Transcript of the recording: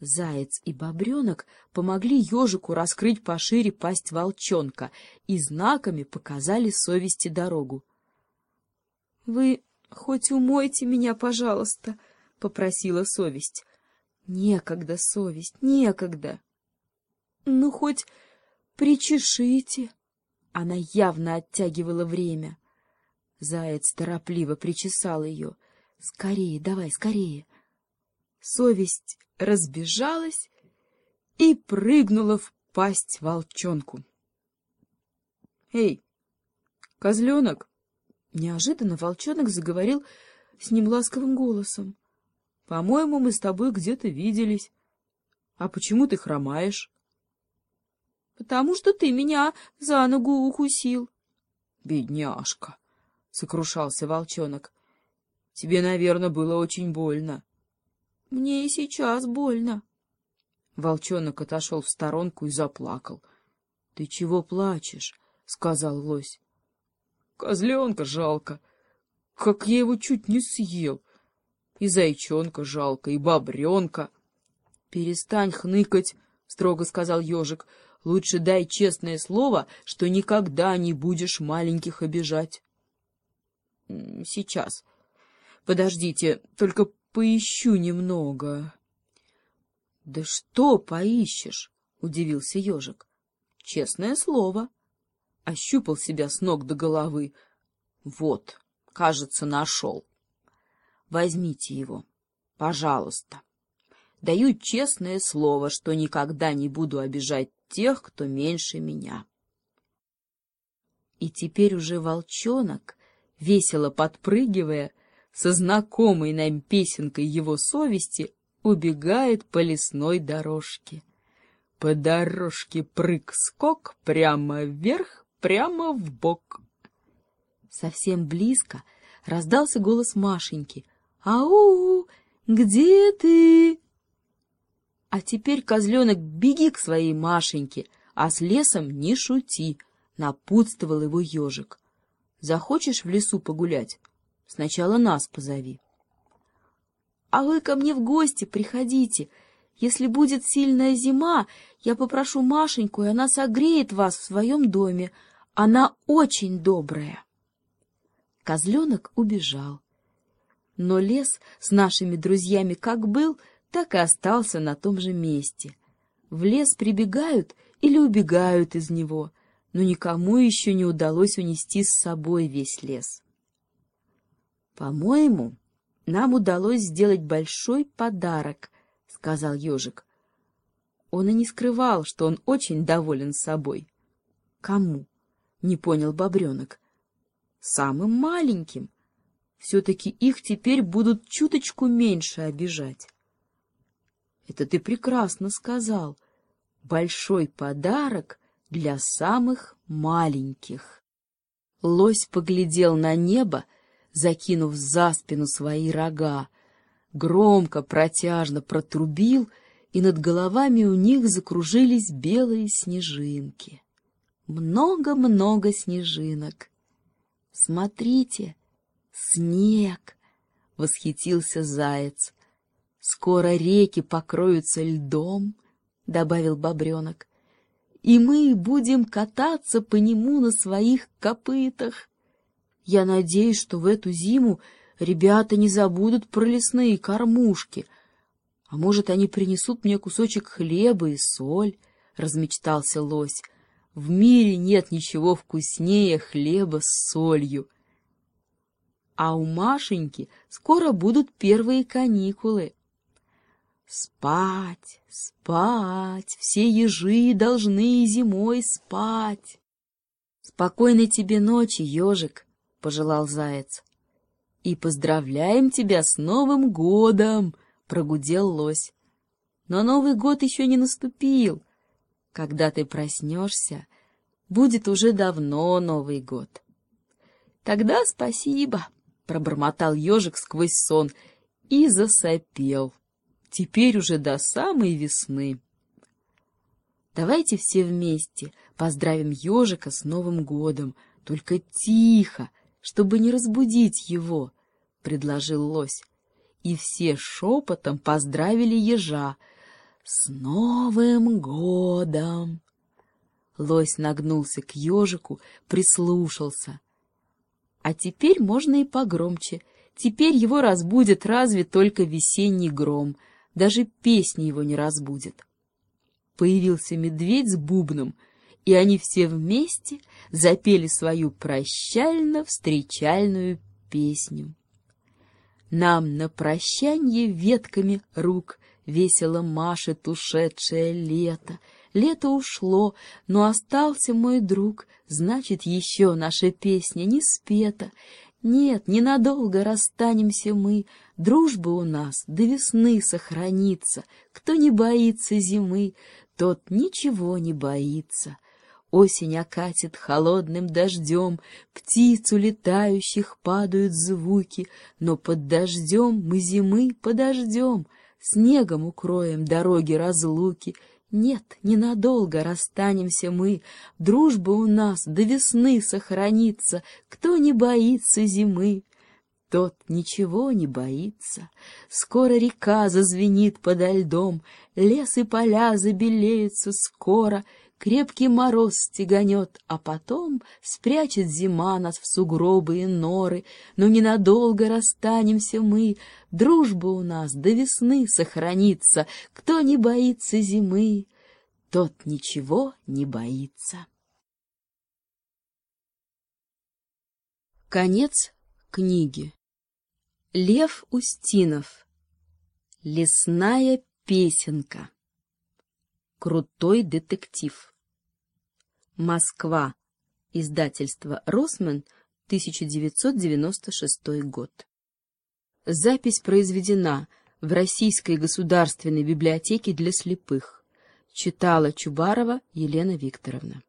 Заяц и бобренок помогли ежику раскрыть пошире пасть волчонка и знаками показали совести дорогу. — Вы хоть умойте меня, пожалуйста, — попросила совесть. — Некогда, совесть, некогда. — Ну, хоть причешите. Она явно оттягивала время. Заяц торопливо причесал ее. — Скорее, давай, скорее. Совесть разбежалась и прыгнула в пасть волчонку. — Эй, козленок! Неожиданно волчонок заговорил с ним ласковым голосом. — По-моему, мы с тобой где-то виделись. А почему ты хромаешь? — Потому что ты меня за ногу укусил. — Бедняжка! — сокрушался волчонок. — Тебе, наверное, было очень больно. — Мне и сейчас больно. Волчонок отошел в сторонку и заплакал. — Ты чего плачешь? — сказал лось. — Козленка жалко. Как я его чуть не съел. И зайчонка жалко, и бобренка. — Перестань хныкать, — строго сказал ежик. — Лучше дай честное слово, что никогда не будешь маленьких обижать. — Сейчас. Подождите, только поищу немного. — Да что поищешь? — удивился ежик. — Честное слово. Ощупал себя с ног до головы. Вот, кажется, нашел. Возьмите его, пожалуйста. Даю честное слово, что никогда не буду обижать тех, кто меньше меня. И теперь уже волчонок, весело подпрыгивая, со знакомой нам песенкой его совести убегает по лесной дорожке. По дорожке прыг-скок, прямо вверх, прямо в бок. Совсем близко раздался голос Машеньки. «Ау! Где ты?» «А теперь, козленок, беги к своей Машеньке, а с лесом не шути», — напутствовал его ежик. «Захочешь в лесу погулять? Сначала нас позови. — А вы ко мне в гости приходите. Если будет сильная зима, я попрошу Машеньку, и она согреет вас в своем доме. Она очень добрая. Козленок убежал. Но лес с нашими друзьями как был, так и остался на том же месте. В лес прибегают или убегают из него, но никому еще не удалось унести с собой весь лес. «По-моему, нам удалось сделать большой подарок», — сказал ежик. Он и не скрывал, что он очень доволен собой. «Кому?» — не понял бобренок. «Самым маленьким. Все-таки их теперь будут чуточку меньше обижать». «Это ты прекрасно сказал. Большой подарок для самых маленьких». Лось поглядел на небо, — закинув за спину свои рога, громко, протяжно протрубил, и над головами у них закружились белые снежинки. Много-много снежинок. «Смотрите, снег!» — восхитился заяц. «Скоро реки покроются льдом», — добавил бобренок, «и мы будем кататься по нему на своих копытах». Я надеюсь, что в эту зиму ребята не забудут про лесные кормушки. А может, они принесут мне кусочек хлеба и соль, — размечтался лось. В мире нет ничего вкуснее хлеба с солью. А у Машеньки скоро будут первые каникулы. Спать, спать, все ежи должны зимой спать. Спокойной тебе ночи, ежик, — пожелал заяц. — И поздравляем тебя с Новым годом! — прогудел лось. — Но Новый год еще не наступил. Когда ты проснешься, будет уже давно Новый год. — Тогда спасибо! — пробормотал ежик сквозь сон и засопел. Теперь уже до самой весны. Давайте все вместе поздравим ежика с Новым годом, только тихо, чтобы не разбудить его, — предложил лось. И все шепотом поздравили ежа. С Новым годом! Лось нагнулся к ежику, прислушался. А теперь можно и погромче. Теперь его разбудит разве только весенний гром. Даже песни его не разбудит. Появился медведь с бубном, и они все вместе запели свою прощально-встречальную песню. Нам на прощанье ветками рук весело машет ушедшее лето — Лето ушло, но остался мой друг, значит, еще наша песня не спета. Нет, ненадолго расстанемся мы, дружба у нас до весны сохранится. Кто не боится зимы, тот ничего не боится. Осень окатит холодным дождем, Птиц улетающих падают звуки, Но под дождем мы зимы подождем, Снегом укроем дороги разлуки, нет, ненадолго расстанемся мы, Дружба у нас до весны сохранится, Кто не боится зимы, тот ничего не боится. Скоро река зазвенит подо льдом, Лес и поля забелеются скоро, Крепкий мороз стеганет, а потом Спрячет зима нас в сугробы и норы, Но ненадолго расстанемся мы, Дружба у нас до весны сохранится, Кто не боится зимы, тот ничего не боится. Конец книги. Лев Устинов. Лесная песенка. Крутой детектив. Москва. Издательство «Росман», 1996 год. Запись произведена в Российской государственной библиотеке для слепых. Читала Чубарова Елена Викторовна.